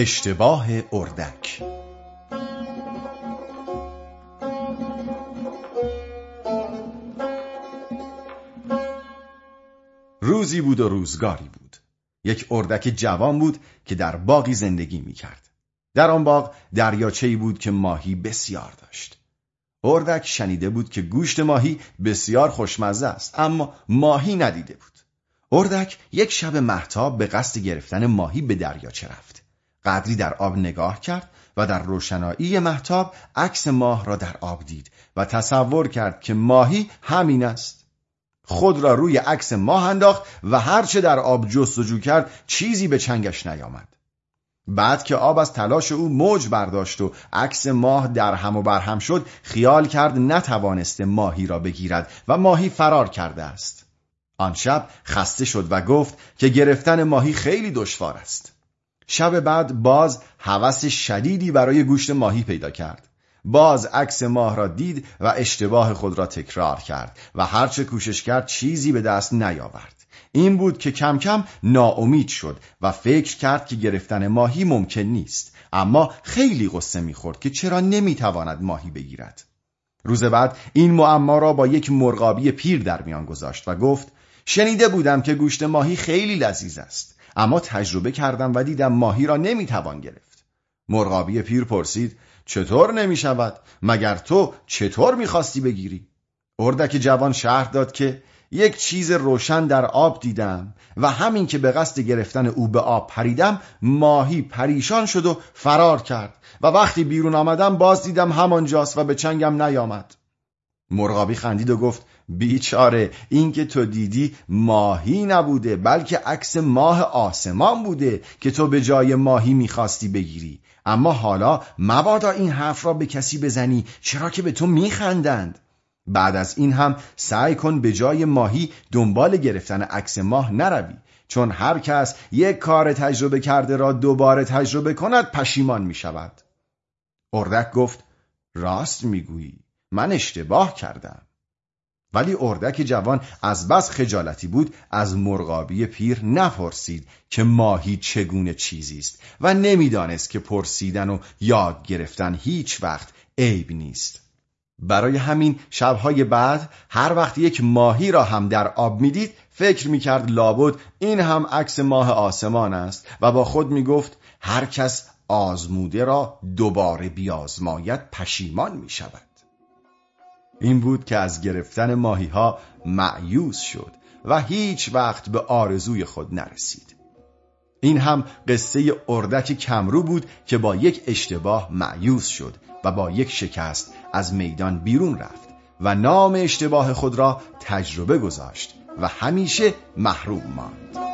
اشتباه اردک. روزی بود و روزگاری بود. یک اردک جوان بود که در باقی زندگی می کرد در آن باغ دریاچه‌ای بود که ماهی بسیار داشت. اردک شنیده بود که گوشت ماهی بسیار خوشمزه است اما ماهی ندیده بود. اردک یک شب محتاب به قصد گرفتن ماهی به دریاچه رفت. قدری در آب نگاه کرد و در روشنایی محتاب عکس ماه را در آب دید و تصور کرد که ماهی همین است. خود را روی عکس ماه انداخت و هرچه در آب جستجو کرد چیزی به چنگش نیامد. بعد که آب از تلاش او موج برداشت و عکس ماه در هم و بر هم شد خیال کرد نتوانسته ماهی را بگیرد و ماهی فرار کرده است. آن شب خسته شد و گفت که گرفتن ماهی خیلی دشوار است. شب بعد باز هوس شدیدی برای گوشت ماهی پیدا کرد. باز عکس ماه را دید و اشتباه خود را تکرار کرد و هرچه کوشش کرد چیزی به دست نیاورد. این بود که کم کم ناامید شد و فکر کرد که گرفتن ماهی ممکن نیست. اما خیلی قصه می‌خورد که چرا نمی‌تواند ماهی بگیرد. روز بعد این معما را با یک مرغابی پیر در میان گذاشت و گفت شنیده بودم که گوشت ماهی خیلی لذیذ است اما تجربه کردم و دیدم ماهی را نمی‌توان گرفت مرغابی پیر پرسید چطور نمی شود؟ مگر تو چطور می‌خواستی بگیری؟ اردک جوان شهر داد که یک چیز روشن در آب دیدم و همین که به قصد گرفتن او به آب پریدم ماهی پریشان شد و فرار کرد و وقتی بیرون آمدم باز دیدم همانجاست و به چنگم نیامد. مرغابی خندید و گفت بیچاره این که تو دیدی ماهی نبوده بلکه عکس ماه آسمان بوده که تو به جای ماهی می‌خواستی بگیری. اما حالا مبادا این حرف را به کسی بزنی چرا که به تو میخندند. بعد از این هم سعی کن به جای ماهی دنبال گرفتن عکس ماه نروی. چون هر کس یک کار تجربه کرده را دوباره تجربه کند پشیمان می شود. اردک گفت راست می‌گویی من اشتباه کردم. ولی اردک جوان از بس خجالتی بود از مرغابی پیر نپرسید که ماهی چگونه چیزی است و نمی‌دانست که پرسیدن و یاد گرفتن هیچ وقت عیب نیست. برای همین شبهای بعد هر وقت یک ماهی را هم در آب می‌دید فکر می‌کرد لابد این هم عکس ماه آسمان است و با خود می‌گفت هر کس آزموده را دوباره بیازماید پشیمان می شود. این بود که از گرفتن ماهی ها معیوز شد و هیچ وقت به آرزوی خود نرسید. این هم قصه اردک کمرو بود که با یک اشتباه معیوز شد و با یک شکست از میدان بیرون رفت و نام اشتباه خود را تجربه گذاشت و همیشه محروم ماند.